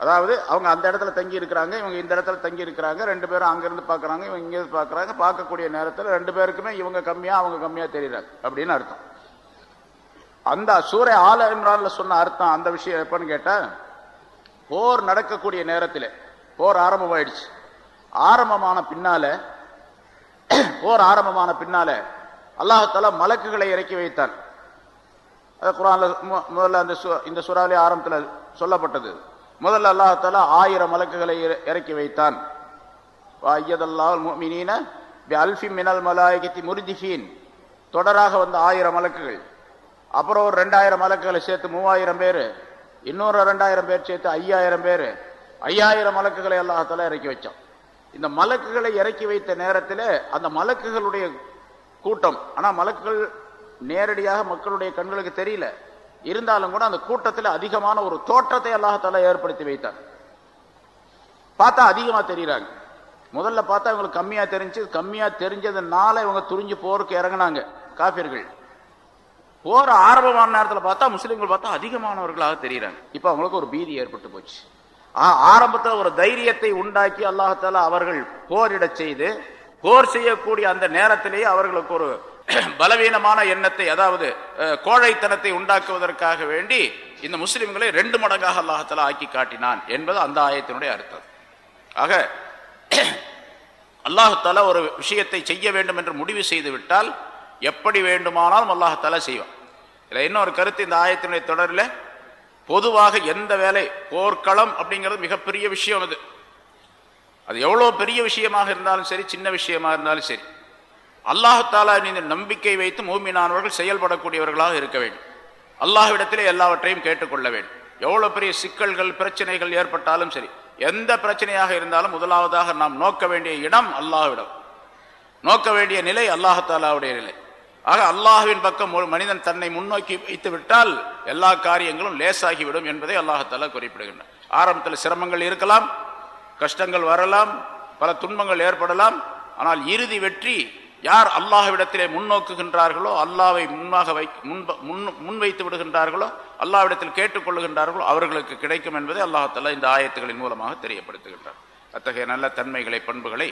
அதாவது அவங்க அந்த இடத்துல தங்கி இருக்கிறாங்க இவங்க இந்த இடத்துல தங்கி இருக்கிறாங்க ரெண்டு பேரும் அங்கிருந்து பார்க்குறாங்க இவங்க இங்கிருந்து பார்க்குறாங்க பார்க்கக்கூடிய நேரத்தில் ரெண்டு பேருக்குமே இவங்க கம்மியாக அவங்க கம்மியாக தெரியுறாங்க அப்படின்னு அர்த்தம். அந்த சூரிய ஆல இம்ரான்ல சொன்ன அர்த்தம் அந்த விஷயம் எப்பன்னு கேட்டா போர் நடக்கக்கூடிய நேரத்தில் போர் ஆரம்பமாயிடுச்சு. ஆரம்பமான பின்னால போர் ஆரம்பமான பின்னால அல்லாஹால மலக்குகளை இறக்கி வைத்தான். அது குரான்ல மு- முதல்ல அந்த இந்த சுறாவிலே ஆரம்பத்தில் சொல்லப்பட்டது. முதல்ல அல்லாஹால ஆயிரம் மலக்குகளை இற- இறக்கி வைத்தான். ஐயதல்லால் அல்ஃபி மினல் மலாய்கத்தி தொடராக வந்த ஆயிரம் மலக்குகள். அப்புறம் ஒரு ரெண்டாயிரம் மலக்குகளை சேர்த்து மூவாயிரம் பேர். இன்னொரு ரெண்டாயிரம் பேர் சேர்த்து ஐயாயிரம் பேர். ஐயாயிரம் மலக்குகளை அல்லாஹால இறக்கி வச்சான். இந்த மலக்குகளை இறக்கி வைத்த நேரத்தில் அந்த மலக்குகளுடைய கூட்டம் ஆனால் மலக்குகள் நேரடியாக மக்களுடைய கண்களுக்கு தெரியல. இருந்தாலும் கூட அந்த கூட்டத்தில் அதிகமான ஒரு தோற்றத்தை அல்லாஹால ஏற்படுத்தி வைத்தார். பார்த்தா அதிகமாக தெரியுறாங்க. முதல்ல பார்த்தா இவங்களுக்கு கம்மியாக தெரிஞ்சு கம்மியாக தெரிஞ்சதுனால இவங்க துரிஞ்சு போருக்கு இறங்குனாங்க காபியர்கள் போர் ஆரம்பமான நேரத்தில் பார்த்தா முஸ்லீம்கள் பார்த்தா அதிகமானவர்களாக தெரியுறாங்க. இப்போ அவங்களுக்கு ஒரு பீதி ஏற்பட்டு போச்சு. ஆரம்பத்தில் ஒரு தைரியத்தை உண்டாக்கி அல்லாஹால அவர்கள் போரிடச் செய்து போர் செய்யக்கூடிய அந்த நேரத்திலேயே அவர்களுக்கு ஒரு பலவீனமான எண்ணத்தை அதாவது கோழைத்தனத்தை உண்டாக்குவதற்காக வேண்டி இந்த முஸ்லிம்களை ரெண்டு மடங்காக அல்லாஹால ஆக்கி காட்டினான் என்பது அந்த ஆயத்தினுடைய அர்த்தம். ஆக அல்லாஹால ஒரு விஷயத்தை செய்ய வேண்டும் என்று முடிவு செய்து விட்டால் எப்படி வேண்டுமானாலும் அல்லாஹால செய்வான். இதில் இன்னொரு கருத்து இந்த ஆயத்தினுடைய தொடரில் பொதுவாக எந்த வேலை போர்க்களம் அப்படிங்கிறது மிகப்பெரிய விஷயம் அது. அது எவ்வளோ பெரிய விஷயமாக இருந்தாலும் சரி சின்ன விஷயமாக இருந்தாலும் சரி. அல்லாஹாலா இந்த நம்பிக்கை வைத்து மூமினானவர்கள் செயல்படக்கூடியவர்களாக இருக்க வேண்டும். அல்லாஹ்விடத்திலே எல்லாவற்றையும் கேட்டுக்கொள்ள வேண்டும். எவ்வளவு பெரிய சிக்கல்கள் பிரச்சனைகள் ஏற்பட்டாலும் சரி எந்த பிரச்சனையாக இருந்தாலும் முதலாவதாக நாம் நோக்க வேண்டிய இடம் அல்லாஹ்விடம். நோக்க வேண்டிய நிலை அல்லாஹாலாவுடைய நிலை. ஆக அல்லாஹுவின் பக்கம் ஒரு மனிதன் தன்னை முன்னோக்கி வைத்து விட்டால் எல்லா காரியங்களும் லேசாகிவிடும் என்பதை அல்லாஹாலா குறிப்பிடுகின்றார் ஆரம்பத்தில் சிரமங்கள் இருக்கலாம் கஷ்டங்கள் வரலாம் பல துன்பங்கள் ஏற்படலாம் ஆனால் இறுதி வெற்றி யார் அல்லாஹ்விடத்திலே முன்னோக்குகின்றார்களோ அல்லாவை முன்னாக வை முன் முன்வைத்து விடுகின்றார்களோ அல்லாவிடத்தில் கேட்டுக்கொள்ளுகின்றார்களோ அவர்களுக்கு கிடைக்கும் என்பதை அல்லாஹால இந்த ஆயத்துகளின் மூலமாக தெரியப்படுத்துகின்றார் அத்தகைய நல்ல தன்மைகளை பண்புகளை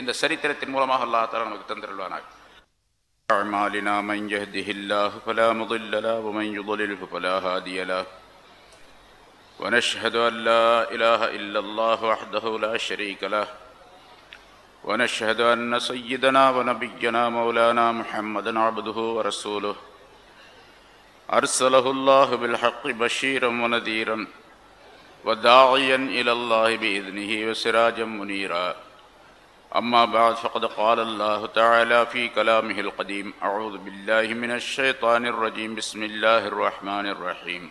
இந்த சரித்திரத்தின் மூலமாக அல்லாஹால நமக்கு தந்திருவானாக أعمالنا من يهده الله فلا مضل له ومن يضلله فلا هادي له ونشهد أن لا إله إلا الله وحده لا شريك له ونشهد أن سيدنا ونبينا مولانا محمدا عبده ورسوله. أرسله الله بالحق بشيرا ونذيرا وداعيا إلى الله بإذنه وسراجا منيرا. أما بعد فقد قال الله تعالى في كلامه القديم أعوذ بالله من الشيطان الرجيم. بسم الله الرحمن الرحيم.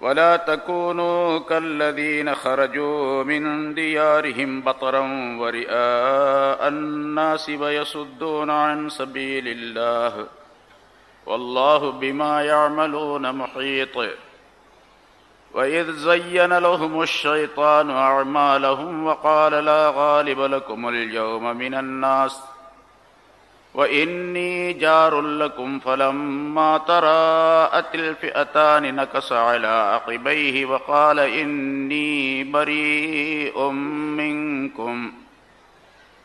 ولا تكونوا كالذين خرجوا من ديارهم بطرا ورئاء الناس ويصدون عن سبيل الله والله بما يعملون محيط. وإذ زين لهم الشيطان أعمالهم وقال لا غالب لكم اليوم من الناس وإني جار لكم فلما تراءت الفئتان نكص على عقبيه وقال إني بريء منكم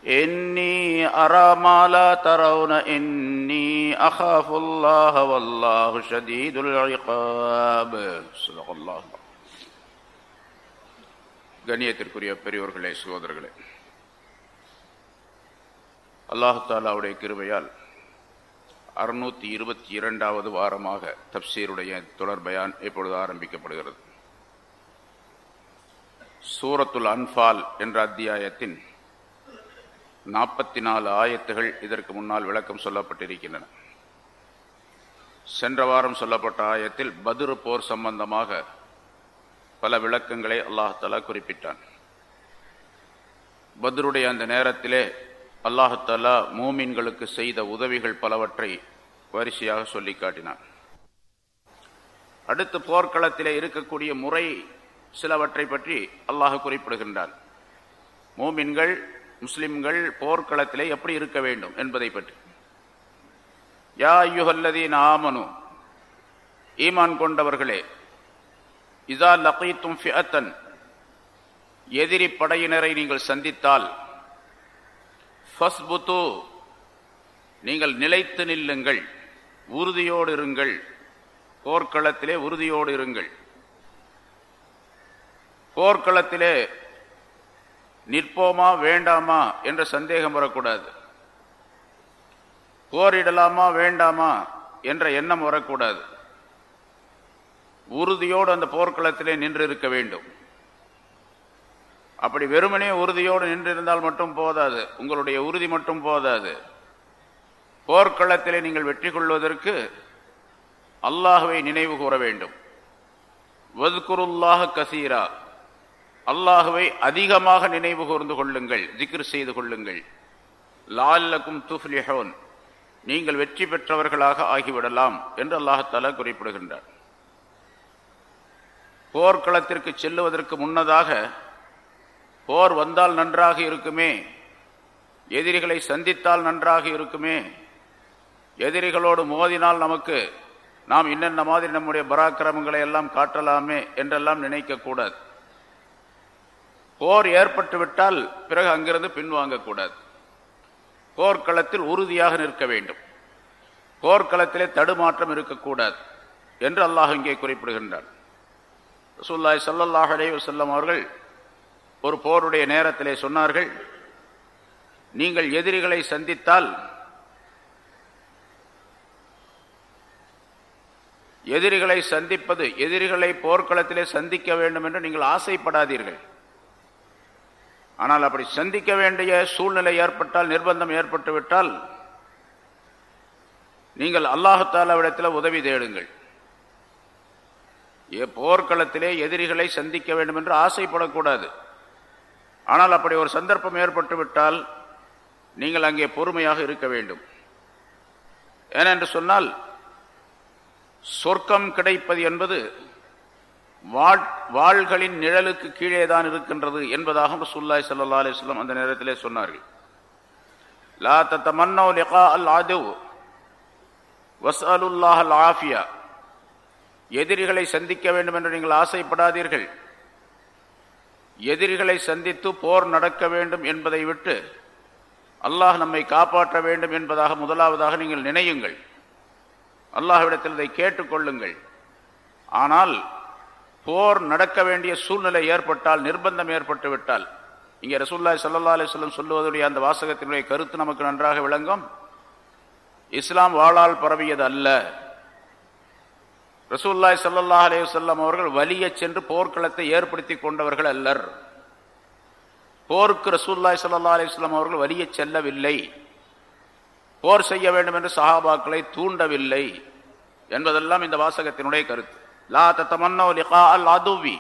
إني أرى ما لا ترون إني أخاف الله والله شديد العقاب صدق الله கண்ணியத்திற்குரிய பெரியோர்களே சகோதரர்களே அல்லாஹாலாவுடைய கிருபையால் அறுநூத்தி இருபத்தி இரண்டாவது வாரமாக தப்சீருடைய தொடர்பயான் இப்பொழுது ஆரம்பிக்கப்படுகிறது. சூரத்துல் அன்பால் என்ற அத்தியாயத்தின் நாற்பத்தி நாலு ஆயத்துகள் இதற்கு முன்னால் விளக்கம் சொல்லப்பட்டிருக்கின்றன. சென்ற வாரம் சொல்லப்பட்ட ஆயத்தில் பதுரு போர் சம்பந்தமாக பல விளக்கங்களை அல்லாஹாலா குறிப்பிட்டான். பத்ருடைய அந்த நேரத்திலே அல்லாஹாலா மூமின்களுக்கு செய்த உதவிகள் பலவற்றை வரிசையாக சொல்லி காட்டினார் அடுத்து போர்க்களத்திலே இருக்கக்கூடிய முறை சிலவற்றை பற்றி அல்லாஹ் குறிப்பிடுகின்றான். மூமின்கள் முஸ்லிம்கள் போர்க்களத்திலே எப்படி இருக்க வேண்டும் என்பதை பற்றி. யா யுஹல்லதீன் ஆமனு ஈமான் கொண்டவர்களே இதா லகீத்தும் ஃபியத்தன் எதிரி படையினரை நீங்கள் சந்தித்தால் ஃபஸ்புத்து நீங்கள் நிலைத்து நில்லுங்கள். உறுதியோடு இருங்கள். போர்க்களத்திலே உறுதியோடு இருங்கள். போர்க்களத்திலே நிற்போமா வேண்டாமா என்ற சந்தேகம் வரக்கூடாது. போரிடலாமா வேண்டாமா என்ற எண்ணம் வரக்கூடாது. உறுதியோடு அந்த போர்க்களத்திலே நின்று இருக்க வேண்டும். அப்படி வெறுமனே உறுதியோடு நின்றிருந்தால் மட்டும் போதாது. உங்களுடைய உறுதி மட்டும் போதாது. போர்க்களத்திலே நீங்கள் வெற்றி கொள்வதற்கு அல்லாஹுவை நினைவு கூற வேண்டும். வதுக்குருல்லாக கசீரா. அல்லாஹுவை அதிகமாக நினைவு கூர்ந்து கொள்ளுங்கள். ஜிக்ர் செய்து கொள்ளுங்கள். லால்லக்கும் துஃப்லிஹோன். நீங்கள் வெற்றி பெற்றவர்களாக ஆகிவிடலாம் என்று அல்லாஹாலா குறிப்பிடுகின்றார். போர்க்களத்திற்கு செல்லுவதற்கு முன்னதாக போர் வந்தால் நன்றாக இருக்குமே. எதிரிகளை சந்தித்தால் நன்றாக இருக்குமே. எதிரிகளோடு மோதினால் நமக்கு நாம் என்னென்ன மாதிரி நம்முடைய பராக்கிரமங்களை எல்லாம் காட்டலாமே என்றெல்லாம் நினைக்கக்கூடாது. போர் ஏற்பட்டுவிட்டால் பிறகு அங்கிருந்து பின்வாங்கக்கூடாது போர்க்களத்தில் உறுதியாக நிற்க வேண்டும். போர்க்களத்திலே தடுமாற்றம் இருக்கக்கூடாது என்று அல்லாஹ் இங்கே குறிப்பிடுகின்றார் ரசூல்லாய் சல்லல்லாஹ் அலேவசல்லம் அவர்கள் ஒரு போருடைய நேரத்திலே சொன்னார்கள் நீங்கள் எதிரிகளை சந்தித்தால் எதிரிகளை சந்திப்பது எதிரிகளை போர்க்களத்திலே சந்திக்க வேண்டும் என்று நீங்கள் ஆசைப்படாதீர்கள். ஆனால் அப்படி சந்திக்க வேண்டிய சூழ்நிலை ஏற்பட்டால் நிர்பந்தம் ஏற்பட்டுவிட்டால் நீங்கள் அல்லாஹாலாவிடத்தில் உதவி தேடுங்கள். போர்க்களத்திலே எதிரிகளை சந்திக்க வேண்டும் என்று ஆசைப்படக்கூடாது. ஆனால் அப்படி ஒரு சந்தர்ப்பம் ஏற்பட்டு விட்டால் நீங்கள் அங்கே பொறுமையாக இருக்க வேண்டும். ஏனென்று சொன்னால் சொர்க்கம் கிடைப்பது என்பது வாள்களின் நிழலுக்கு கீழே தான் இருக்கின்றது என்பதாக ரசூல்லாய் சல்லா அலிஸ்லாம் அந்த நேரத்திலே சொன்னார்கள். லா தத்தமன்னோ லிகா அல் ஆதவ் வஸ்அலுல்லாஹ் அல் ஆஃபியா. எதிரிகளை சந்திக்க வேண்டும் என்று நீங்கள் ஆசைப்படாதீர்கள். எதிரிகளை சந்தித்து போர் நடக்க வேண்டும் என்பதை விட்டு அல்லாஹ் நம்மை காப்பாற்ற வேண்டும் என்பதாக முதலாவதாக நீங்கள் நினையுங்கள். அல்லாஹ்விடத்தில் இதை கேட்டுக்கொள்ளுங்கள். ஆனால் போர் நடக்க வேண்டிய சூழ்நிலை ஏற்பட்டால் நிர்பந்தம் ஏற்பட்டு விட்டால் இங்கே ரசூல்லாய் சல்லா அலிஸ்லம் சொல்லுவதுடைய அந்த வாசகத்தினுடைய கருத்து நமக்கு நன்றாக விளங்கும். இஸ்லாம் வாழால் பரவியது அல்ல. ரசூல்லாய் சல்லா அலே சொல்லம் அவர்கள் வலிய சென்று போர்க்களத்தை ஏற்படுத்தி கொண்டவர்கள் அல்லர். போருக்கு ரசூல்லாய் சல்லா அலிஸ்லாம் அவர்கள் வலிய செல்லவில்லை. போர் செய்ய வேண்டும் என்று சஹாபாக்களை தூண்டவில்லை என்பதெல்லாம் இந்த வாசகத்தினுடைய கருத்து. லா தத்தமன்னோ லிகா அல் அதுவி.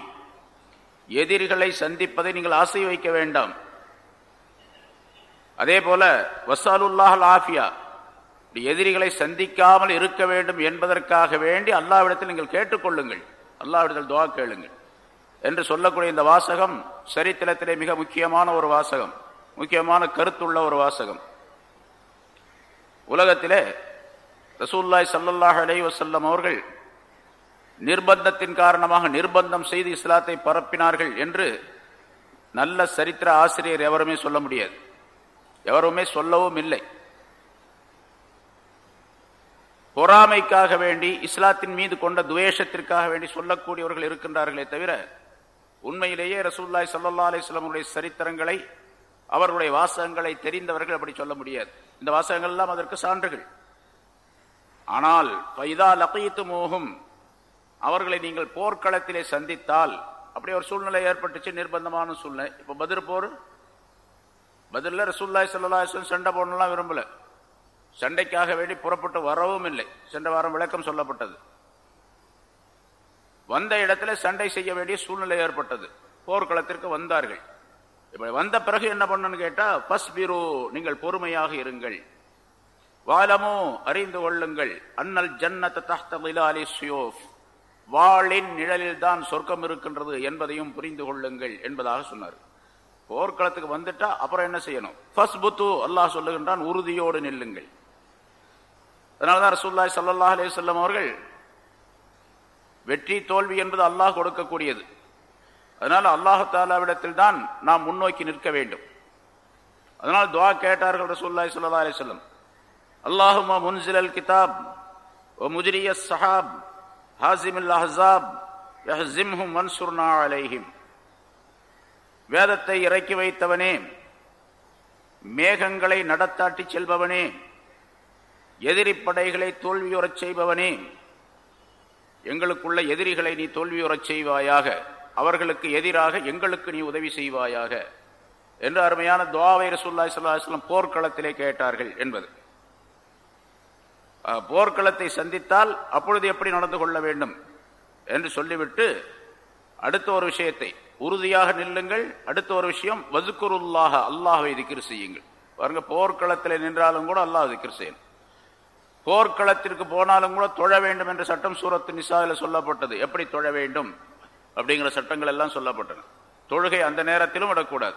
எதிரிகளை சந்திப்பதை நீங்கள் ஆசை வைக்க வேண்டாம். அதே போல வசாலுல்லாஹ் ஆஃபியா. எதிரிகளை சந்திக்காமல் இருக்க வேண்டும் என்பதற்காக வேண்டி அல்லாவிடத்தில் நீங்கள் கேட்டுக்கொள்ளுங்கள். அல்லாவிடத்தில் துவா கேளுங்கள். என்று சொல்லக்கூடிய இந்த வாசகம் சரித்திரத்திலே மிக முக்கியமான ஒரு வாசகம். முக்கியமான கருத்துள்ள ஒரு வாசகம். உலகத்திலே ரசூல்லாய் சல்லல்லாஹ் அலை வசல்லம் அவர்கள் நிர்பந்தத்தின் காரணமாக நிர்பந்தம் செய்து இஸ்லாத்தை பரப்பினார்கள் என்று நல்ல சரித்திர ஆசிரியர் எவருமே சொல்ல முடியாது. எவருமே சொல்லவும் இல்லை. பொறாமைக்காக வேண்டி இஸ்லாத்தின் மீது கொண்ட துவேஷத்திற்காக வேண்டி சொல்லக்கூடியவர்கள் இருக்கின்றார்களே தவிர உண்மையிலேயே ரசூல்லாய் சல்லா அலிஸ்லாமுடைய சரித்திரங்களை அவர்களுடைய வாசகங்களை தெரிந்தவர்கள் அப்படி சொல்ல முடியாது. இந்த வாசகங்கள் எல்லாம் அதற்கு சான்றுகள். ஆனால் பைதா லகைத்து மோகும் அவர்களை நீங்கள் போர்க்களத்திலே சந்தித்தால் அப்படி ஒரு சூழ்நிலை ஏற்பட்டுச்சு நிர்பந்தமான சூழ்நிலை. இப்போ பதிர் போர்? பதிலில் ரசூல்லாய் சல்லா சண்டை போடணும்லாம் விரும்பல. சண்டைக்காக வேண்டி புறப்பட்டு வரவும் இல்லை. சென்ற வாரம் விளக்கம் சொல்லப்பட்டது. வந்த இடத்துல சண்டை செய்ய வேண்டிய சூழ்நிலை ஏற்பட்டது. போர்க்களத்திற்கு வந்தார்கள். இப்படி வந்த பிறகு என்ன பண்ணணும்னு கேட்டா பீரோ நீங்கள் பொறுமையாக இருங்கள். வாலமோ அறிந்து கொள்ளுங்கள். அன்னல் ஜன்னத தஹ்தலிலாலி சுயோஃப். வாளின் நிழலில் தான் சொர்க்கம் இருக்கின்றது என்பதையும் புரிந்து கொள்ளுங்கள் என்பதாக சொன்னார். போர்க்களத்துக்கு வந்துட்டா அப்புறம் என்ன செய்யணும்? ஃபஸ்புத்து அல்லாஹ் சொல்லுகின்றான் உறுதியோடு நில்லுங்கள். அதனாலதான் ரசூல்லாய் சல்லாஹ் அலையம் அவர்கள் வெற்றி தோல்வி என்பது அல்லாஹ் கொடுக்கக்கூடியது. அதனால் அல்லாஹாலாவிடத்தில் தான் நாம் முன்னோக்கி நிற்க வேண்டும். அதனால் துவா கேட்டார்கள் ரசூல்லாய் சல்லா அலி சொல்லம் அல்லாஹுமா முன்சிலல் கிதாப் ஓ முஜிரிய சஹாப் ஹாசிம் அஹாப் யஹ்சிம்ஹும் மன்சுர்னா அலைஹிம். வேதத்தை இறக்கி வைத்தவனே மேகங்களை நடத்தாட்டி செல்பவனே எதிரி படைகளை தோல்வியுறச் செய்பவனே. எங்களுக்குள்ள எதிரிகளை நீ தோல்வியுறச் செய்வாயாக. அவர்களுக்கு எதிராக எங்களுக்கு நீ உதவி செய்வாயாக. என்று அருமையான துவாவை ரசூல்லாய் சல்லாஹம் போர்க்களத்திலே கேட்டார்கள் என்பது. போர்க்களத்தை சந்தித்தால் அப்பொழுது எப்படி நடந்து கொள்ள வேண்டும் என்று சொல்லிவிட்டு அடுத்த ஒரு விஷயத்தை உறுதியாக நில்லுங்கள். அடுத்த ஒரு விஷயம் வதுக்குருல்லாக அல்லாஹை திக்கிர் செய்யுங்கள். பாருங்க போர்க்களத்தில் நின்றாலும் கூட அல்லாஹ் திக்கிர் செய்யணும். போர்க்களத்திற்கு போனாலும் கூட தொழ வேண்டும் என்ற சட்டம் சூரத்து நிசாவில் சொல்லப்பட்டது. எப்படி தொழ வேண்டும்? அப்படிங்கிற சட்டங்கள் எல்லாம் சொல்லப்பட்டன. தொழுகை அந்த நேரத்திலும் விடக்கூடாது.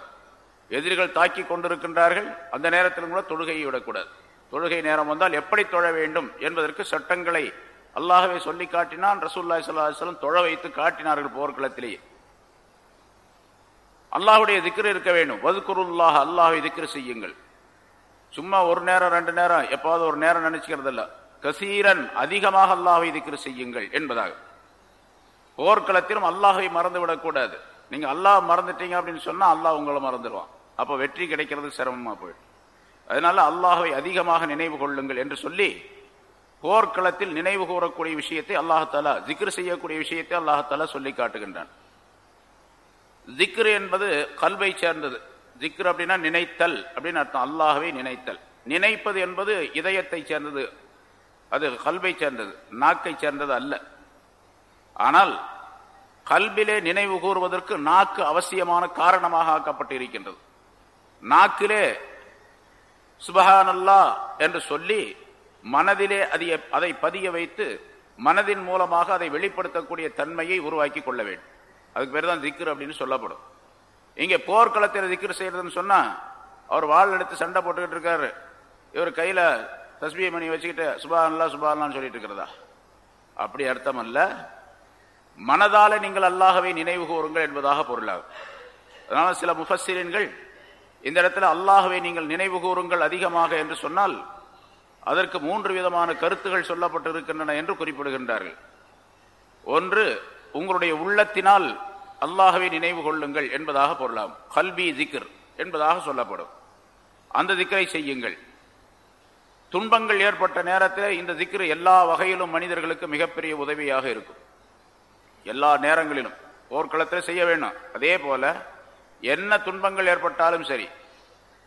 எதிரிகள் தாக்கி கொண்டிருக்கின்றார்கள் அந்த நேரத்திலும் கூட தொழுகையை விடக்கூடாது. தொழுகை நேரம் வந்தால் எப்படி தொழ வேண்டும் என்பதற்கு சட்டங்களை அல்லாஹவே சொல்லி காட்டினான் ரசூல்லாய் சல்லாஹலம் தொழ வைத்து காட்டினார்கள் போர்க்களத்திலேயே. அல்லாஹுடைய திக்ரு இருக்க வேண்டும். வதுக்குருல்லாக அல்லாஹை திக்ரு செய்யுங்கள். சும்மா ஒரு நேரம் ரெண்டு நேரம் எப்பாவது ஒரு நேரம் நினைச்சுக்கிறது இல்ல கசீரன் அதிகமாக அல்லாஹை திக்ரு செய்யுங்கள் என்பதாக. போர்க்களத்திலும் அல்லாஹை மறந்து விடக்கூடாது. நீங்க அல்லாஹ் மறந்துட்டீங்க அப்படின்னு சொன்னா அல்லாஹ் உங்களை மறந்துடுவான். அப்ப வெற்றி கிடைக்கிறது சிரமமா போயிடும். அதனால அல்லாஹை அதிகமாக நினைவு கொள்ளுங்கள் என்று சொல்லி போர்க்களத்தில் நினைவு கூறக்கூடிய விஷயத்தை அல்லாஹாலா ஜிக்ரு செய்யக்கூடிய விஷயத்தை அல்லாஹாலா சொல்லி காட்டுகின்றான் ஜிக்ரு என்பது கல்வை சேர்ந்தது. ஜிக்ரு அப்படின்னா நினைத்தல் அப்படின்னு அர்த்தம். அல்லாஹவே நினைத்தல். நினைப்பது என்பது இதயத்தை சேர்ந்தது. அது கல்வை சேர்ந்தது. நாக்கை சேர்ந்தது அல்ல. ஆனால் கல்விலே நினைவு கூறுவதற்கு நாக்கு அவசியமான காரணமாக ஆக்கப்பட்டிருக்கின்றது. நாக்கிலே சுபஹானல்லா என்று சொல்லி மனதிலே அதை அதை பதிய வைத்து மனதின் மூலமாக அதை வெளிப்படுத்தக்கூடிய தன்மையை உருவாக்கி கொள்ள வேண்டும். அதுக்கு பேர் தான் திக்ரு அப்படின்னு சொல்லப்படும். இங்கே போர்க்களத்தில் திக்ரு செய்யறதுன்னு சொன்னால் அவர் வாழ் எடுத்து சண்டை போட்டுக்கிட்டு இருக்காரு. இவர் கையில் தஸ்மிய மணி வச்சுக்கிட்டு சுபானல்லா சுபானல்லான்னு சொல்லிட்டு இருக்கிறதா? அப்படி அர்த்தம் அல்ல. மனதால நீங்கள் அல்லாஹவை நினைவு கூறுங்கள் என்பதாக பொருளாகும் அதனால சில முஃபசிரியன்கள் இந்த இடத்துல அல்லாஹவை நீங்கள் நினைவு கூறுங்கள் அதிகமாக என்று சொன்னால் அதற்கு மூன்று விதமான கருத்துகள் சொல்லப்பட்டிருக்கின்றன என்று குறிப்பிடுகின்றார்கள். ஒன்று உங்களுடைய உள்ளத்தினால் அல்லாஹவை நினைவு கொள்ளுங்கள் என்பதாக பொருளாம். கல்வி திக்ர் என்பதாக சொல்லப்படும். அந்த திக்கரை செய்யுங்கள். துன்பங்கள் ஏற்பட்ட நேரத்தில் இந்த திக்ரு எல்லா வகையிலும் மனிதர்களுக்கு மிகப்பெரிய உதவியாக இருக்கும். எல்லா நேரங்களிலும். போர்க்களத்தில் செய்ய வேண்டும் அதே போல என்ன துன்பங்கள் ஏற்பட்டாலும் சரி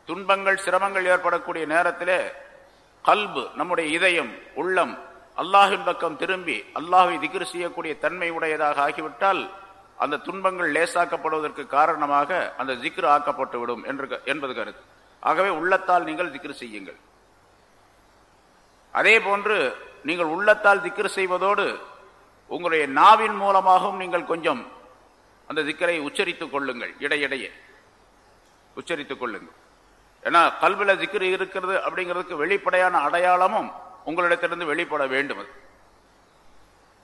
துன்பங்கள் சிரமங்கள் ஏற்படக்கூடிய நேரத்திலே கல்பு நம்முடைய இதயம் உள்ளம் அல்லாஹின் பக்கம் திரும்பி அல்லாஹை திக்ரு செய்யக்கூடிய தன்மை உடையதாக ஆகிவிட்டால் அந்த துன்பங்கள் லேசாக்கப்படுவதற்கு காரணமாக அந்த ஜிக்ரு ஆக்கப்பட்டு விடும் என்று என்பது கருத்து. ஆகவே உள்ளத்தால் நீங்கள் திக்ரு செய்யுங்கள். அதே போன்று நீங்கள் உள்ளத்தால் திக்ரு செய்வதோடு உங்களுடைய நாவின் மூலமாகவும் நீங்கள் கொஞ்சம் அந்த திக்கரை உச்சரித்துக் கொள்ளுங்கள் இடையிடையே. உச்சரித்துக் கொள்ளுங்கள். ஏன்னா கல்வில திக்ரு இருக்கிறது அப்படிங்கிறதுக்கு வெளிப்படையான அடையாளமும் உங்களிடத்திலிருந்து வெளிப்பட வேண்டும் அது.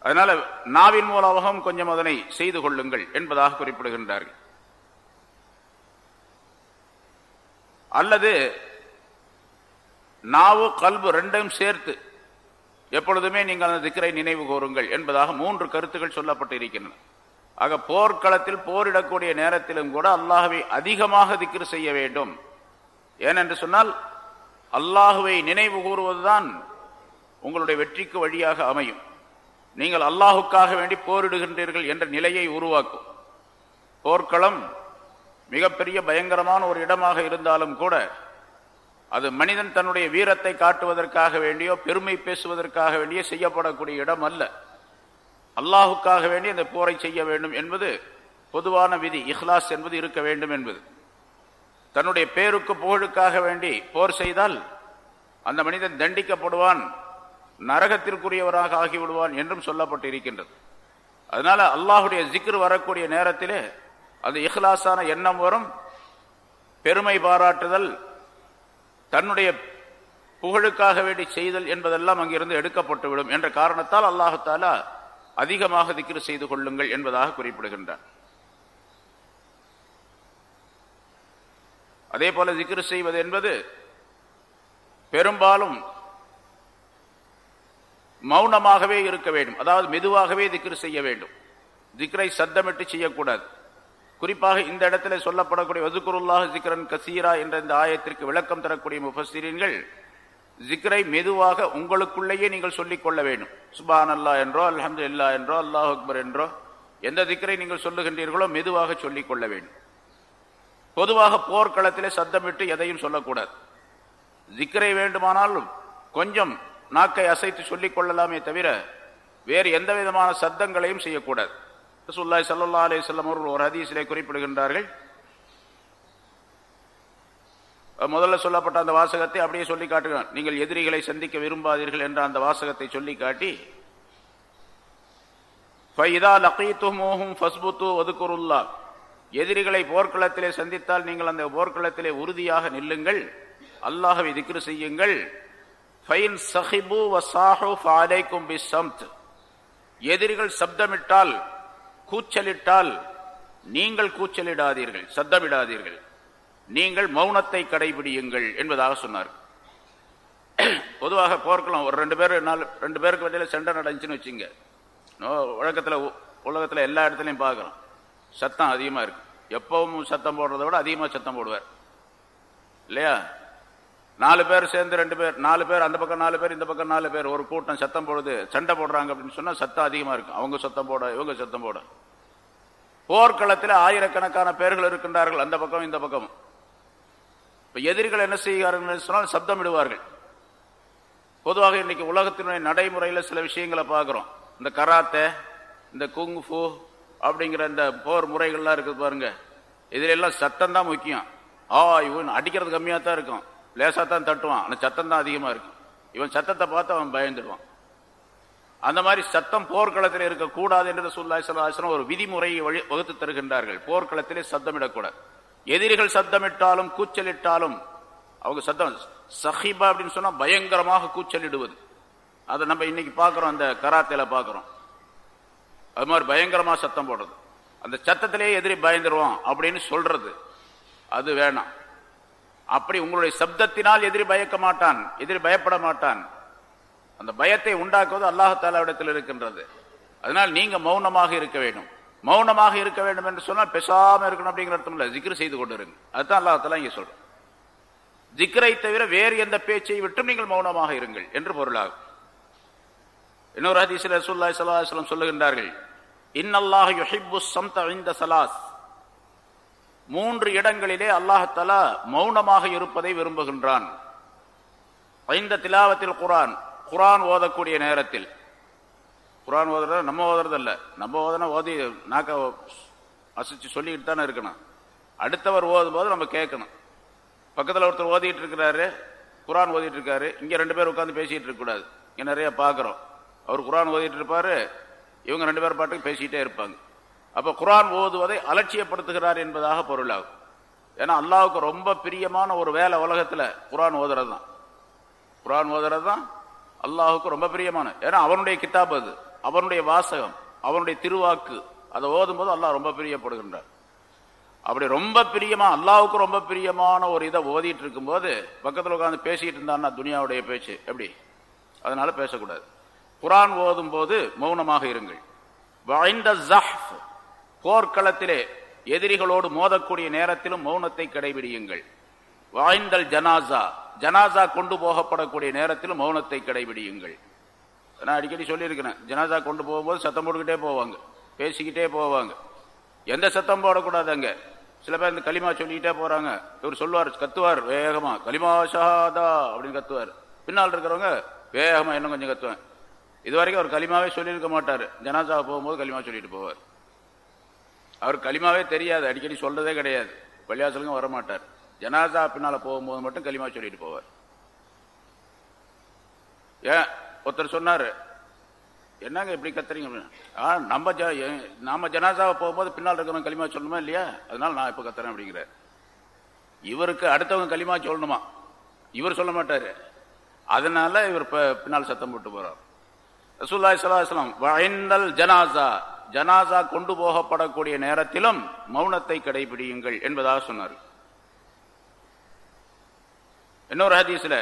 அதனால நாவின் மூலமாகவும் கொஞ்சம் அதனை செய்து கொள்ளுங்கள் என்பதாக குறிப்பிடுகின்றார்கள். அல்லது நாவு கல்பு ரெண்டையும் சேர்த்து எப்பொழுதுமே நீங்கள் அந்த திக்கரை நினைவு கூறுங்கள் என்பதாக மூன்று கருத்துக்கள் சொல்லப்பட்டு இருக்கின்றன ஆக போர்க்களத்தில் போரிடக்கூடிய நேரத்திலும் கூட அல்லாஹுவை அதிகமாக திக்ரு செய்ய வேண்டும். ஏனென்று சொன்னால் அல்லாஹுவை நினைவு கூறுவதுதான் உங்களுடைய வெற்றிக்கு வழியாக அமையும். நீங்கள் அல்லாஹுக்காக வேண்டி போரிடுகின்றீர்கள் என்ற நிலையை உருவாக்கும். போர்க்களம் மிகப்பெரிய பயங்கரமான ஒரு இடமாக இருந்தாலும் கூட அது மனிதன் தன்னுடைய வீரத்தை காட்டுவதற்காக வேண்டியோ பெருமை பேசுவதற்காக வேண்டியோ செய்யப்படக்கூடிய இடம் அல்ல. அல்லாஹுக்காக வேண்டி அந்த போரை செய்ய வேண்டும் என்பது பொதுவான விதி இஹ்லாஸ் என்பது இருக்க வேண்டும் என்பது. தன்னுடைய பேருக்கு புகழுக்காக வேண்டி போர் செய்தால் அந்த மனிதன் தண்டிக்கப்படுவான். நரகத்திற்குரியவராக ஆகிவிடுவான் என்றும் சொல்லப்பட்டு இருக்கின்றது அதனால அல்லாஹுடைய ஜிக்ரு வரக்கூடிய நேரத்திலே அது இஹ்லாஸான எண்ணம் வரும். பெருமை பாராட்டுதல் தன்னுடைய புகழுக்காக வேண்டி செய்தல் என்பதெல்லாம் அங்கிருந்து எடுக்கப்பட்டுவிடும் என்ற காரணத்தால் அல்லாஹாலா அதிகமாக திக்ரு செய்து கொள்ளுங்கள் என்பதாக குறிப்பிடுகின்றார் அதே போல திக்ரு செய்வது என்பது பெரும்பாலும் மௌனமாகவே இருக்க வேண்டும். அதாவது மெதுவாகவே திக்ரு செய்ய வேண்டும். திக்ரை சத்தமிட்டு செய்யக்கூடாது. குறிப்பாக இந்த இடத்துல சொல்லப்படக்கூடிய வதுக்குருல்லாஹ் ஜிக்ரன் கசீரா என்ற இந்த ஆயத்திற்கு விளக்கம் தரக்கூடிய முஃபஸ்திரீன்கள் ஜிக்ரை மெதுவாக உங்களுக்குள்ளேயே நீங்கள் சொல்லிக் கொள்ள வேண்டும். சுபான் அல்லா என்றோ அலமது இல்லா என்றோ அல்லாஹ் அக்பர் என்றோ எந்த திக்ரை நீங்கள் சொல்லுகின்றீர்களோ மெதுவாக சொல்லிக் கொள்ள வேண்டும். பொதுவாக போர்க்களத்திலே சத்தமிட்டு எதையும் சொல்லக்கூடாது. ஜிக்ரை வேண்டுமானாலும் கொஞ்சம் நாக்கை அசைத்து சொல்லிக் கொள்ளலாமே தவிர வேறு எந்த விதமான சத்தங்களையும் செய்யக்கூடாது. ரசூல்லாய் சல்லா அலி சொல்லம் அவர்கள் ஒரு ஹதீஸிலே குறிப்பிடுகின்றார்கள். முதல்ல சொல்லப்பட்ட அந்த வாசகத்தை அப்படியே சொல்லி காட்டுகிறான் நீங்கள் எதிரிகளை சந்திக்க விரும்பாதீர்கள் என்ற அந்த வாசகத்தை சொல்லி காட்டி ஒதுக்குருல்லா எதிரிகளை போர்க்களத்திலே சந்தித்தால் நீங்கள் அந்த போர்க்களத்திலே உறுதியாக நில்லுங்கள். அல்லாஹவை திக்ரு செய்யுங்கள். எதிரிகள் சப்தமிட்டால் கூச்சலிட்டால் நீங்கள் கூச்சலிடாதீர்கள் சத்தமிடாதீர்கள் நீங்கள் மௌனத்தை கடைபிடியுங்கள் என்பதாக சொன்னார். பொதுவாக போர்க்கலாம் ஒரு ரெண்டு பேர் நாலு ரெண்டு பேருக்கு வழியில் சண்டை நடந்துச்சுன்னு வச்சுங்க. உலகத்தில் உலகத்தில் எல்லா இடத்துலையும் பார்க்குறோம். சத்தம் அதிகமாக இருக்கு. எப்பவும் சத்தம் போடுறத விட அதிகமாக சத்தம் போடுவார். இல்லையா? நாலு பேர் சேர்ந்து ரெண்டு பேர் நாலு பேர் அந்த பக்கம் நாலு பேர் இந்த பக்கம் நாலு பேர். ஒரு கூட்டம் சத்தம் போடுது சண்டை போடுறாங்க அப்படின்னு சொன்னால் சத்தம் அதிகமாக இருக்கும் அவங்க சத்தம் போட இவங்க சத்தம் போட. போர்க்களத்தில் ஆயிரக்கணக்கான பேர்கள் இருக்கின்றார்கள் அந்த பக்கம் இந்த பக்கம். இப்போ எதிரிகள் என்ன செய்கிறார்கள் சொன்னால் சப்தம் இடுவார்கள். பொதுவாக இன்னைக்கு உலகத்தினுடைய நடைமுறையில் சில விஷயங்களை பார்க்குறோம். இந்த கராத்தே இந்த குங்ஃபு அப்படிங்கிற இந்த போர் முறைகள்லாம் இருக்குது பாருங்க. இதிலெல்லாம் சத்தம் தான் முக்கியம். ஆ இவன் அடிக்கிறது கம்மியாக தான் இருக்கும். லேசாக தான் தட்டுவான். ஆனால் சத்தம் தான் அதிகமா இருக்கும். இவன் சத்தத்தை பார்த்து அவன் பயந்துடுவான் அந்த மாதிரி சத்தம் போர்க்களத்தில் இருக்கக்கூடாது என்று சுல்லாசலாசனம் ஒரு விதிமுறையை வழி வகுத்து தருகின்றார்கள். போர்க்களத்திலே சத்தமிடக்கூடாது. எதிரிகள் சத்தமிட்டாலும் கூச்சலிட்டாலும் அவங்க சத்தம் சஹிபா அப்படின்னு சொன்னா பயங்கரமாக கூச்சலிடுவது. அதை நம்ம இன்னைக்கு பார்க்குறோம் அந்த கராத்தையில பார்க்குறோம். அது மாதிரி பயங்கரமா சத்தம் போடுறது. அந்த சத்தத்திலேயே எதிரி பயந்துருவான் அப்படின்னு சொல்றது. அது வேணாம். அப்படி உங்களுடைய சப்தத்தினால் எதிரி பயக்க மாட்டான் எதிரி பயப்பட மாட்டான். அந்த பயத்தை உண்டாக்குவது அல்லாஹாலாவிடத்தில் இருக்கின்றது. அதனால் நீங்க மௌனமாக இருக்க வேண்டும். மௌனமாக இருக்க வேண்டும் என்று சொன்னால் பெசாம இருக்கணும் அப்படிங்கிற அர்த்தம் இல்ல. ஜிக்ரு செய்து கொண்டு இருங்க அதுதான் அல்லாஹாலா இங்கே சொல்றோம் ஜிக்ரை தவிர வேறு எந்த பேச்சை விட்டும் நீங்கள் மௌனமாக இருங்கள் என்று பொருளாகும். இன்னொரு ஹதீசில் ரசூல்லாய் சல்லாஹம் சொல்லுகின்றார்கள். இன்னல்லாஹ் யுஹிப்பு சம்த இந்த சலாஸ். மூன்று இடங்களிலே அல்லாஹலா மௌனமாக இருப்பதை விரும்புகின்றான். ஐந்த திலாவத்தில் குரான் குரான் ஓதக்கூடிய நேரத்தில். குரான் ஓதுறது? நம்ம ஓதுறதல்ல. நம்ம ஓதனா ஓதி நாக்க அசிச்சு சொல்லிக்கிட்டு தானே இருக்கணும். அடுத்தவர் ஓதும் போது நம்ம கேட்கணும். பக்கத்தில் ஒருத்தர் ஓதிட்டு இருக்கிறாரு குரான் ஓதிட்டு இருக்காரு. இங்கே ரெண்டு பேர் உட்காந்து பேசிகிட்டு இருக்கக்கூடாது இங்கே நிறைய பார்க்குறோம் அவர் குரான் ஓதிட்டு இருப்பார் இவங்க ரெண்டு பேர் பாட்டுக்கு பேசிக்கிட்டே இருப்பாங்க. அப்போ குரான் ஓதுவதை அலட்சியப்படுத்துகிறார் என்பதாக பொருளாகும். ஏன்னா அல்லாவுக்கு ரொம்ப பிரியமான ஒரு வேலை உலகத்தில் குரான் ஓதுறது தான் குரான் ஓதுறது தான் அல்லாஹுக்கு ரொம்ப பிரியமான. ஏன்னா அவனுடைய கித்தாப் அது. அவனுடைய வாசகம் அவனுடைய திருவாக்கு. அதை ஓதும்போது அல்லாஹ் ரொம்ப பிரியப்படுகின்றார் அப்படி ரொம்ப பிரியமா அல்லாவுக்கு ரொம்ப பிரியமான ஒரு இதை ஓதிட்டு இருக்கும்போது பக்கத்தில் உட்காந்து பேசிக்கிட்டு இருந்தான்னா துனியாவுடைய பேச்சு எப்படி? அதனால பேசக்கூடாது. குரான் ஓதும் போது மௌனமாக இருங்கள். போர்க்களத்திலே எதிரிகளோடு மோதக்கூடிய நேரத்திலும் மௌனத்தை கடைபிடியுங்கள். வாய்ந்தல் ஜனாசா. ஜனாசா கொண்டு போகப்படக்கூடிய நேரத்திலும் மௌனத்தை கடைபிடியுங்கள். நான் அடிக்கடி சொல்லியிருக்கிறேன். ஜனாசா கொண்டு போகும்போது சத்தம் போட்டுக்கிட்டே போவாங்க. பேசிக்கிட்டே போவாங்க. எந்த சத்தம் போடக்கூடாதுங்க. சில பேர் இந்த களிமா சொல்லிக்கிட்டே போகிறாங்க இவர் சொல்லுவார் கத்துவார் வேகமா. களிமா ஷஹாதா அப்படின்னு கத்துவார். பின்னால் இருக்கிறவங்க வேகமாக இன்னும் கொஞ்சம் கத்துவேன் இது வரைக்கும் அவர் களிமாவே சொல்லியிருக்க மாட்டார். ஜனாசாவை போகும்போது களிமா சொல்லிட்டு போவார். அவர் களிமாவே தெரியாது அடிக்கடி சொல்றதே கிடையாது. பள்ளியாசலுக்கும் வரமாட்டார். ஜனாதா பின்னால் போகும்போது மட்டும் களிமா சொல்லிட்டு போவார். ஏன்? ஒருத்தர் சொன்னார் என்னங்க இப்படி கத்துறீங்க? அப்படின்னு. ஆ நம்ம ஜ- நம்ம நாம ஜனாசாவை போகும்போது பின்னால் இருக்கிறவங்க களிமா சொல்லணுமா இல்லையா? அதனால நான் இப்போ கத்துறேன் அப்படிங்கிறார். இவருக்கு அடுத்தவங்க களிமா சொல்லணுமா? இவர் சொல்ல மாட்டார். அதனால இவர் பின்னால் சத்தம் போட்டு போகிறார் ரசூல்லாய் சலாஹம் வயந்தல் ஜனாசா ஜனாசா கொண்டு போகப்படக்கூடிய நேரத்திலும் மௌனத்தை கடைபிடியுங்கள் என்பதாக சொன்னார். இன்னொரு ஹதீஸ்ல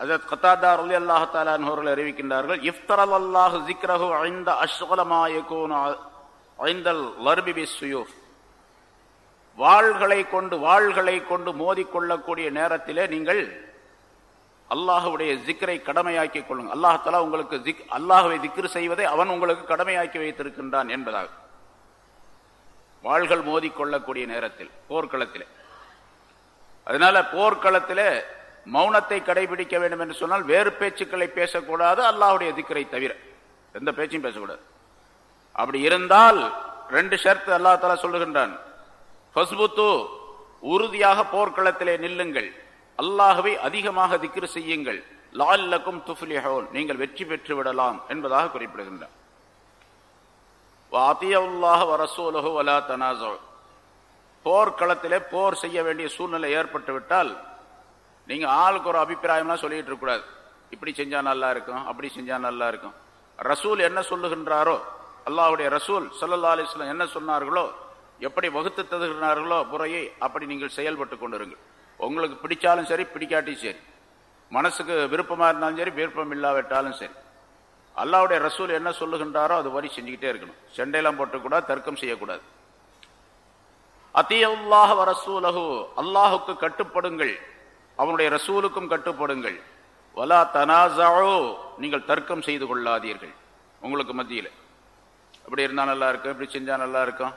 அதத் அல்லாஹ் அறிவிக்கின்றார்கள் இஃப்தரல் அல்லாஹ் ஜிக்ரஹு ஐந்த அஷ்கலமா ஐந்தல் லர்பி வாள்களை கொண்டு வாள்களை கொண்டு மோதிக்கொள்ளக்கூடிய நேரத்திலே நீங்கள் அல்லாஹுடைய ஜிக்கரை கடமையாக்கிக் கொள்ளுங்கள். அல்லாஹ் உங்களுக்கு ஜிக் அல்லாஹுவை திக்ர் செய்வதை அவன் உங்களுக்கு கடமையாக்கி வைத்திருக்கின்றான் என்பதாக. வாள்கள் மோதிக்கொள்ளக்கூடிய நேரத்தில் போர்க்களத்திலே. அதனால போர்க்களத்திலே மௌனத்தை கடைபிடிக்க வேண்டும் என்று சொன்னால் வேறு பேச்சுக்களை பேசக்கூடாது அல்லாஹுடைய திக்கரை தவிர. எந்த பேச்சும் பேசக்கூடாது. அப்படி இருந்தால் ரெண்டு ஷர்த்து அல்லாஹ் தலா சொல்லுகின்றான். உறுதியாக போர்க்களத்திலே நில்லுங்கள். அல்லாகவே அதிகமாக திக்ரு செய்யுங்கள். லால்லக்கும் துஃப்லிஹோன். நீங்கள் வெற்றி பெற்று விடலாம் என்பதாக குறிப்பிடுகின்றார். வாத்தியல்லாஹ் வரசூலஹு வலா தனாசோ போர்க்களத்திலே போர் செய்ய வேண்டிய சூழ்நிலை ஏற்பட்டு விட்டால் நீங்க ஆளுக்கு ஒரு அபிப்பிராயம்லாம் சொல்லிட்டு இருக்கக்கூடாது இப்படி செஞ்சால் நல்லா இருக்கும் அப்படி செஞ்சால் நல்லா இருக்கும். ரசூல் என்ன சொல்லுகின்றாரோ அல்லாஹ்வுடைய ரசூல் சல்லல்லா அலிஸ்லாம் என்ன சொன்னார்களோ எப்படி வகுத்து தருகிறார்களோ முறையை அப்படி நீங்கள் செயல்பட்டு கொண்டிருங்கள். உங்களுக்கு பிடிச்சாலும் சரி பிடிக்காட்டியும் சரி. மனசுக்கு விருப்பமா இருந்தாலும் சரி விருப்பம் இல்லாவிட்டாலும் சரி. அல்லாஹ்வுடைய ரசூல் என்ன சொல்லுகின்றாரோ அது வரி செஞ்சுக்கிட்டே இருக்கணும். செண்டையெல்லாம் போட்டுக்கூடாது தர்க்கம் செய்யக்கூடாது. அத்தியல்லாஹ் வரசூலகு அல்லாஹுக்கு கட்டுப்படுங்கள். அவனுடைய ரசூலுக்கும் கட்டுப்படுங்கள். வலா தனாசாவோ நீங்கள் தர்க்கம் செய்து கொள்ளாதீர்கள். உங்களுக்கு மத்தியில். இப்படி இருந்தா நல்லா இருக்கும் இப்படி செஞ்சா நல்லா இருக்கும்.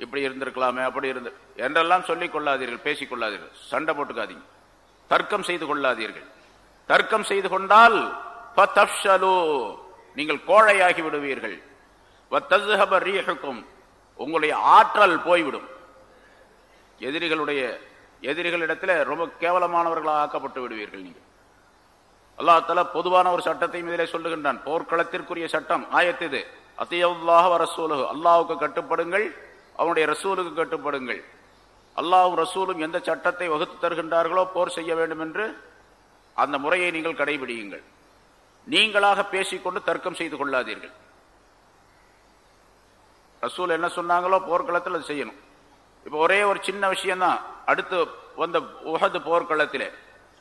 இப்படி இருந்திருக்கலாமே அப்படி இருந்து என்றெல்லாம் சொல்லிக் கொள்ளாதீர்கள் பேசிக் கொள்ளாதீர்கள். சண்டை போட்டுக்காதீங்க. தர்க்கம் செய்து கொள்ளாதீர்கள். தர்க்கம் செய்து கொண்டால் நீங்கள் கோழையாகி விடுவீர்கள். உங்களுடைய ஆற்றல் போய்விடும். எதிரிகளுடைய எதிரிகளிடத்தில் ரொம்ப கேவலமானவர்களாக ஆக்கப்பட்டு விடுவீர்கள் நீங்கள். அல்லாஹ் பொதுவான ஒரு சட்டத்தையும் இதிலே சொல்லுகின்றான். போர்க்களத்திற்குரிய சட்டம் ஆயத்து இது. வர ரசூலுஹு. அல்லாவுக்கு கட்டுப்படுங்கள் அவனுடைய ரசூலுக்கு கட்டுப்படுங்கள். அல்லாவும் ரசூலும் எந்த சட்டத்தை வகுத்து தருகின்றார்களோ போர் செய்ய வேண்டும் என்று அந்த முறையை நீங்கள் கடைபிடியுங்கள். நீங்களாக பேசிக்கொண்டு தர்க்கம் செய்து கொள்ளாதீர்கள். ரசூல் என்ன சொன்னாங்களோ போர்க்களத்தில் அது செய்யணும். இப்போ ஒரே ஒரு சின்ன விஷயம்தான். அடுத்து வந்த உகது போர்க்களத்திலே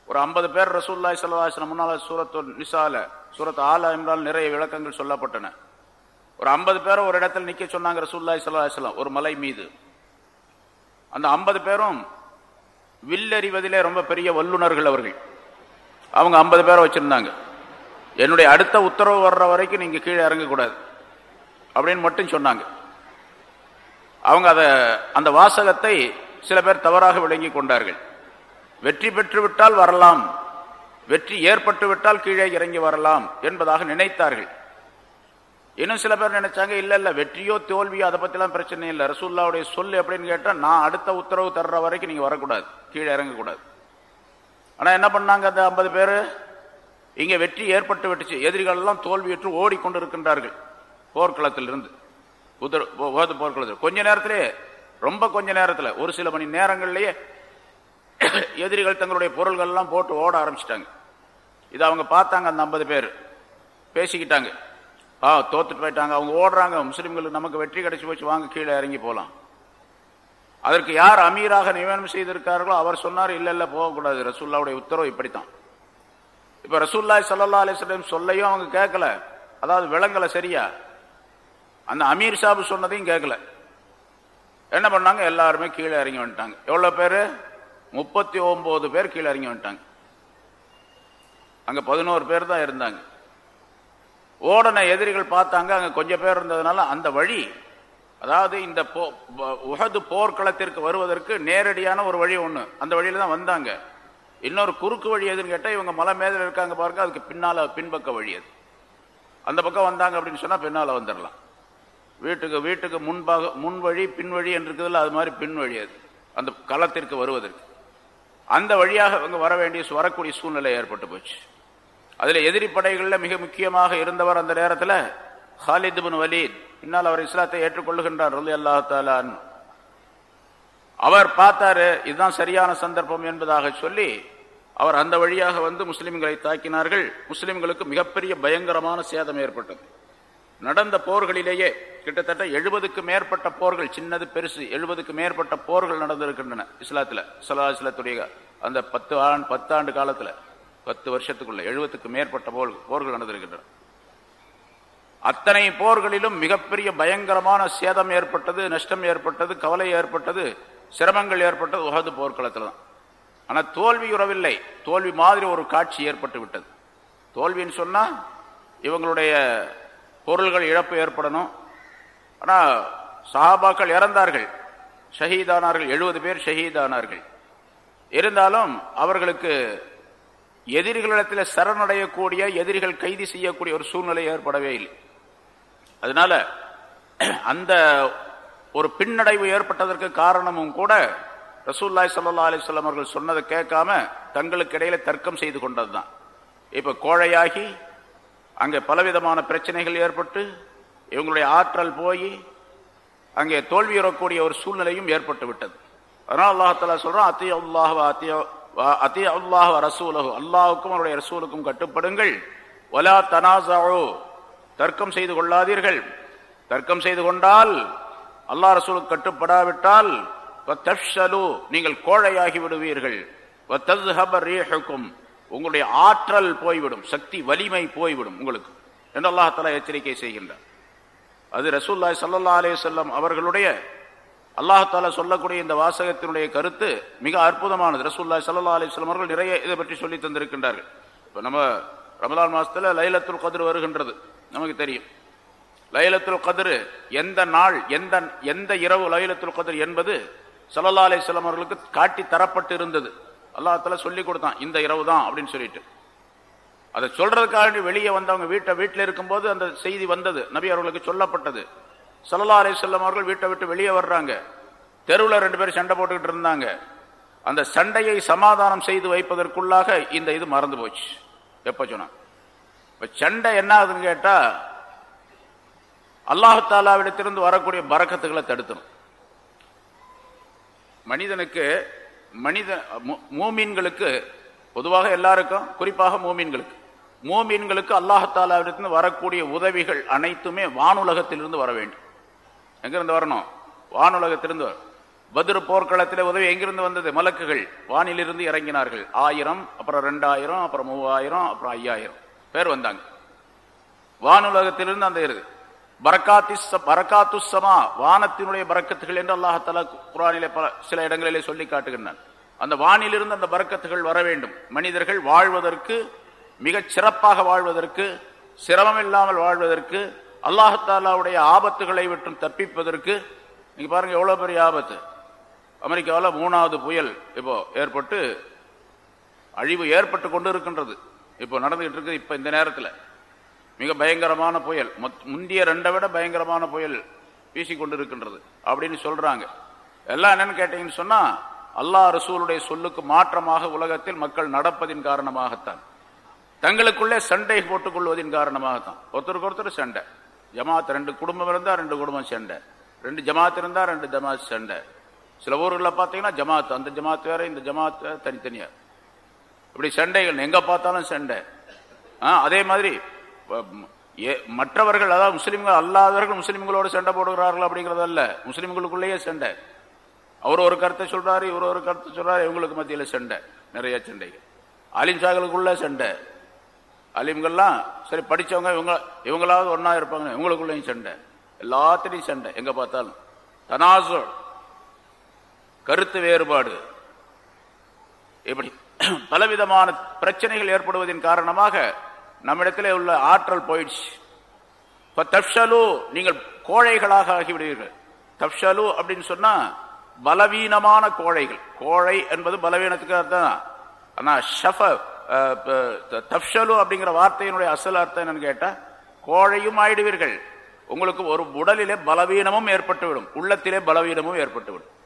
ஒரு ஐம்பது பேர் ரசூல்லாய் சல்லாஹ் முன்னால் சூரத்து நிசால சூரத் ஆலா இம்ரான் நிறைய விளக்கங்கள் சொல்லப்பட்டன. ஒரு ஐம்பது பேரும் ஒரு இடத்துல நிற்க சொன்னாங்க ரசூல்லாய் சல்லாஹலாம் ஒரு மலை மீது. அந்த ஐம்பது பேரும் வில்லறிவதிலே ரொம்ப பெரிய வல்லுநர்கள் அவர்கள். அவங்க ஐம்பது பேரை வச்சுருந்தாங்க. என்னுடைய அடுத்த உத்தரவு வர்ற வரைக்கும் நீங்கள் கீழே இறங்கக்கூடாது அப்படின்னு மட்டும் சொன்னாங்க. அவங்க அதை அந்த வாசகத்தை சில பேர் தவறாக விளங்கி கொண்டார்கள். வெற்றி பெற்றுவிட்டால் வரலாம். வெற்றி ஏற்பட்டுவிட்டால் கீழே இறங்கி வரலாம் என்பதாக நினைத்தார்கள். இன்னும் சில பேர் நினைச்சாங்க இல்ல இல்ல வெற்றியோ தோல்வியோ அதை பத்திலாம் பிரச்சனை இல்லை. ரசூல்லாவுடைய சொல் எப்படின்னு கேட்டா நான் அடுத்த உத்தரவு தர்ற வரைக்கும் நீங்க வரக்கூடாது. கீழே இறங்கக்கூடாது. ஆனா என்ன பண்ணாங்க அந்த ஐம்பது பேரு? இங்க வெற்றி ஏற்பட்டு விட்டுச்சு. எதிரிகளெல்லாம் எல்லாம் ஓடிக்கொண்டு இருக்கின்றார்கள் போர்க்களத்திலிருந்து. உத்தர போர்க்களத்தில் கொஞ்ச நேரத்திலே ரொம்ப கொஞ்ச நேரத்தில் ஒரு சில மணி நேரங்கள்லயே எதிரிகள் தங்களுடைய பொருள்கள்லாம் போட்டு ஓட ஆரம்பிச்சிட்டாங்க. இதை அவங்க பார்த்தாங்க அந்த ஐம்பது பேர். பேசிக்கிட்டாங்க. ஆ தோத்துட்டு போயிட்டாங்க. அவங்க ஓடுறாங்க. முஸ்லீம்களுக்கு நமக்கு வெற்றி கிடைச்சி போச்சு. வாங்க கீழே இறங்கி போகலாம் அதற்கு யார் அமீராக நியமனம் செய்திருக்கார்களோ அவர் சொன்னார் இல்லை இல்லை போகக்கூடாது. ரசூல்லாவுடைய உத்தரவு இப்படித்தான். இப்போ ரசூல்லாய் சல்லா அலிஸ்லம் சொல்லையும் அவங்க கேட்கல. அதாவது விளங்கலை சரியா? அந்த அமீர் சாபு சொன்னதையும் கேட்கல. என்ன பண்ணாங்க? எல்லாருமே கீழே இறங்கி வந்துட்டாங்க. எவ்வளோ பேர்? முப்பத்தி ஒன்பது பேர் கீழே இறங்கி வந்துட்டாங்க. அங்கே பதினோரு பேர் தான் இருந்தாங்க. ஓடன எதிரிகள் பார்த்தாங்க அங்கே கொஞ்சம் பேர் இருந்ததுனால அந்த வழி அதாவது இந்த போ- உகது போர்க்களத்திற்கு வருவதற்கு நேரடியான ஒரு வழி ஒன்று அந்த வழியில் தான் வந்தாங்க. இன்னொரு குறுக்கு வழி எதுன்னு கேட்டால் இவங்க மலை மேதில் இருக்காங்க பாருங்க அதுக்கு பின்னால் பின்பக்க வழி அது. அந்த பக்கம் வந்தாங்க அப்படின்னு சொன்னால் பின்னால் வந்துடலாம் வீட்டுக்கு வீட்டுக்கு முன்பாக முன் வழி பின் வழி என்று இருக்குதுல்ல அது மாதிரி பின் வழி அது. அந்த களத்திற்கு வருவதற்கு. அந்த வழியாக இவங்க வர வேண்டிய வரக்கூடிய சூழ்நிலை ஏற்பட்டு போச்சு. அதுல எதிரி படைகளில் மிக முக்கியமாக இருந்தவர் அந்த நேரத்தில் ஹாலித் பின் வலீத் பின்னால் அவர் இஸ்லாத்தை ஏற்றுக்கொள்ளுகின்றார் ரலி அல்லாஹாலான் அவர் பார்த்தாரு இதுதான் சரியான சந்தர்ப்பம் என்பதாக சொல்லி அவர் அந்த வழியாக வந்து முஸ்லிம்களை தாக்கினார்கள். முஸ்லிம்களுக்கு மிகப்பெரிய பயங்கரமான சேதம் ஏற்பட்டது. நடந்த போர்களிலேயே கிட்டத்தட்ட எழுபதுக்கு மேற்பட்ட போர்கள் சின்னது பெருசு எழுபதுக்கு மேற்பட்ட போர்கள் நடந்திருக்கின்றன இஸ்லாத்துல சலா இஸ்லாத்துடைய அந்த பத்து ஆண்டு பத்தாண்டு காலத்துல. பத்து வருஷத்துக்குள்ள எழுபத்துக்கு மேற்பட்ட போர் போர்கள் நடந்திருக்கின்றன. அத்தனை போர்களிலும் மிகப்பெரிய பயங்கரமான சேதம் ஏற்பட்டது நஷ்டம் ஏற்பட்டது கவலை ஏற்பட்டது சிரமங்கள் ஏற்பட்டது உகது போர்க்களத்தில் தான் ஆனால் தோல்வி உறவில்லை. தோல்வி மாதிரி ஒரு காட்சி ஏற்பட்டு விட்டது. தோல்வின்னு சொன்னால் இவங்களுடைய பொருள்கள் இழப்பு ஏற்படணும். ஆனால் சஹாபாக்கள் இறந்தார்கள். ஷஹீதானார்கள் எழுபது பேர் ஷஹீதானார்கள். இருந்தாலும் அவர்களுக்கு எதிரிகளிடத்தில் சரணடையக்கூடிய எதிரிகள் கைது செய்யக்கூடிய ஒரு சூழ்நிலை ஏற்படவே இல்லை. அதனால அந்த ஒரு பின்னடைவு ஏற்பட்டதற்கு காரணமும் கூட ரசூல்லாய் சல்லா அலிஸ்லாம் அவர்கள் சொன்னதை கேட்காம தங்களுக்கு இடையில தர்க்கம் செய்து கொண்டதுதான். இப்போ கோழையாகி அங்கே பலவிதமான பிரச்சனைகள் ஏற்பட்டு இவங்களுடைய ஆற்றல் போய் அங்கே தோல்வியுறக்கூடிய ஒரு சூழ்நிலையும் ஏற்பட்டு விட்டது. அதனால் அல்லாஹாலா சொல்கிறோம் அத்திய அல்லாஹ் அத்திய அத்தி அல்லாஹ் ரசூலகு அல்லாஹுக்கும் அவருடைய ரசூலுக்கும் கட்டுப்படுங்கள். ஒலா தனாசாவோ தர்க்கம் செய்து கொள்ளாதீர்கள். தர்க்கம் செய்து கொண்டால் அல்லாஹ் ரசூலுக்கு கட்டுப்படாவிட்டால் நீங்கள் கோழையாகி விடுவீர்கள். உங்களுடைய ஆற்றல் போய்விடும். சக்தி வலிமை போய்விடும் உங்களுக்கு. என்று அல்லாஹால எச்சரிக்கை செய்கின்றார். அது ரசூல்லாய் சல்லா அலே செல்லம் அவர்களுடைய அல்லாஹால சொல்லக்கூடிய இந்த வாசகத்தினுடைய கருத்து மிக அற்புதமானது. ரசூல்லா சல்லா அலே அவர்கள் நிறைய இதை பற்றி சொல்லி தந்திருக்கின்றார்கள். இப்போ நம்ம ரமலான் மாசத்துல லைலத்துல் கதிர் வருகின்றது. நமக்கு தெரியும். லைலத்துல் கதிர் எந்த நாள் எந்த எந்த இரவு லைலத்துல் கதிர் என்பது சல்லா அலே அவர்களுக்கு காட்டி தரப்பட்டு இருந்தது. அல்லாஹால சொல்லி கொடுத்தான் இந்த இரவு தான் அப்படின்னு சொல்லிட்டு. அதை சொல்றதுக்காக வெளியே வந்தவங்க வீட்டை வீட்டில் இருக்கும்போது அந்த செய்தி வந்தது. நபி அவர்களுக்கு சொல்லப்பட்டது. சல்லா அலே செல்லம் அவர்கள் வீட்டை விட்டு வெளியே வர்றாங்க. தெருவில் ரெண்டு பேரும் சண்டை போட்டுக்கிட்டு இருந்தாங்க. அந்த சண்டையை சமாதானம் செய்து வைப்பதற்குள்ளாக இந்த இது மறந்து போச்சு. எப்போ சொன்னான் இப்போ சண்டை என்ன ஆகுதுன்னு கேட்டா அல்லாஹாலாவிடத்திலிருந்து வரக்கூடிய பறக்கத்துகளை தடுத்தணும் மனிதனுக்கு மனித மூமீன்களுக்கு பொதுவாக எல்லாருக்கும் குறிப்பாக மூமீன்களுக்கு மூமீன்களுக்கு அல்லாஹாலாவிடத்திலிருந்து வரக்கூடிய உதவிகள் அனைத்துமே வானுலகத்திலிருந்து வர வேண்டும். எங்கிருந்து வரணும்? வானுலகத்திலிருந்து பதிரு போர்க்களத்தில் உதவி எங்கிருந்து வந்தது? மலக்குகள். வானிலிருந்து இறங்கினார்கள். ஆயிரம் அப்புறம் ரெண்டாயிரம் அப்புறம் மூவாயிரம் அப்புறம் ஐயாயிரம் பேர் வந்தாங்க. வானுலகத்திலிருந்து அந்த இருக்கு பரக்காத்துசமா வானத்தினுடைய பரக்கத்துகள் என்று அல்லாஹால குரானிலே பல சில இடங்களிலே சொல்லி காட்டுகின்றான். அந்த வானிலிருந்து அந்த பரக்கத்துகள் வர வேண்டும். மனிதர்கள் வாழ்வதற்கு மிகச் சிறப்பாக வாழ்வதற்கு சிரமம் இல்லாமல் வாழ்வதற்கு அல்லாஹாலாவுடைய ஆபத்துகளை விட்டும் தப்பிப்பதற்கு நீங்கள் பாருங்கள் எவ்வளோ பெரிய ஆபத்து. அமெரிக்காவில் மூணாவது புயல் இப்போ ஏற்பட்டு அழிவு ஏற்பட்டு கொண்டு இருக்கின்றது இப்போ நடந்துகிட்டு இருக்குது இப்போ இந்த நேரத்தில். மிக பயங்கரமான புயல். முந்தைய ரெண்டை விட பயங்கரமான புயல் வீசிக்கொண்டிருக்கின்றது அப்படின்னு சொல்கிறாங்க எல்லாம் என்னன்னு கேட்டீங்கன்னு சொன்னால் அல்லாஹ் ரசூலுடைய சொல்லுக்கு மாற்றமாக உலகத்தில் மக்கள் நடப்பதின் காரணமாகத்தான். தங்களுக்குள்ளே சண்டை போட்டுக்கொள்வதின் காரணமாகத்தான். ஒருத்தருக்கு ஒருத்தர் சண்டை. ஜமாத் ரெண்டு குடும்பம் இருந்தால் ரெண்டு குடும்பம் சண்டை. ரெண்டு ஜமாத் இருந்தால் ரெண்டு ஜமாத் சண்டை. சில ஊர்களில் பார்த்தீங்கன்னா ஜமாத் அந்த ஜமாத் வேற இந்த ஜமாத் வேற தனித்தனியா. இப்படி சண்டைகள் எங்கே பார்த்தாலும் சண்டை. அதே மாதிரி மற்றவர்கள் அதாவது முஸ்லீம்கள் அல்லாதவர்கள் முஸ்லீம்களோடு சண்டை போடுகிறார்கள் அப்படிங்கிறது அல்ல. முஸ்லிம்களுக்குள்ளேயே சண்டை. அவர் ஒரு கருத்தை சொல்றாரு இவர் ஒரு கருத்தை சொல்றாரு இவங்களுக்கு மத்தியில் சண்டை. நிறைய சண்டைகள். ஆலிம் சாக்களுக்குள்ள சண்டை. அலிம்கள்லாம் சரி படிச்சவங்க இவங்க இவங்களாவது ஒன்னா இருப்பாங்க. இவங்களுக்குள்ளேயும் சண்டை. எல்லாத்துலேயும் சண்டை. எங்க பார்த்தாலும். தனாசு கருத்து வேறுபாடு. இப்படி பலவிதமான பிரச்சனைகள் ஏற்படுவதன் காரணமாக நம்மிடத்தில் உள்ள ஆற்றல் போயிடுச்சு. இப்போ தப்ஷலு நீங்கள் கோழைகளாக ஆகிவிடுவீர்கள். தப்ஷலு அப்படின்னு சொன்னா பலவீனமான கோழைகள். கோழை என்பது பலவீனத்துக்கு தான். ஆனா ஷஃப தப்ஷலு அப்படிங்கிற வார்த்தையினுடைய அசல் அர்த்தம் என்னன்னு கேட்டால் கோழையும் ஆயிடுவீர்கள். உங்களுக்கு ஒரு உடலிலே பலவீனமும் ஏற்பட்டுவிடும். உள்ளத்திலே பலவீனமும் ஏற்பட்டுவிடும்.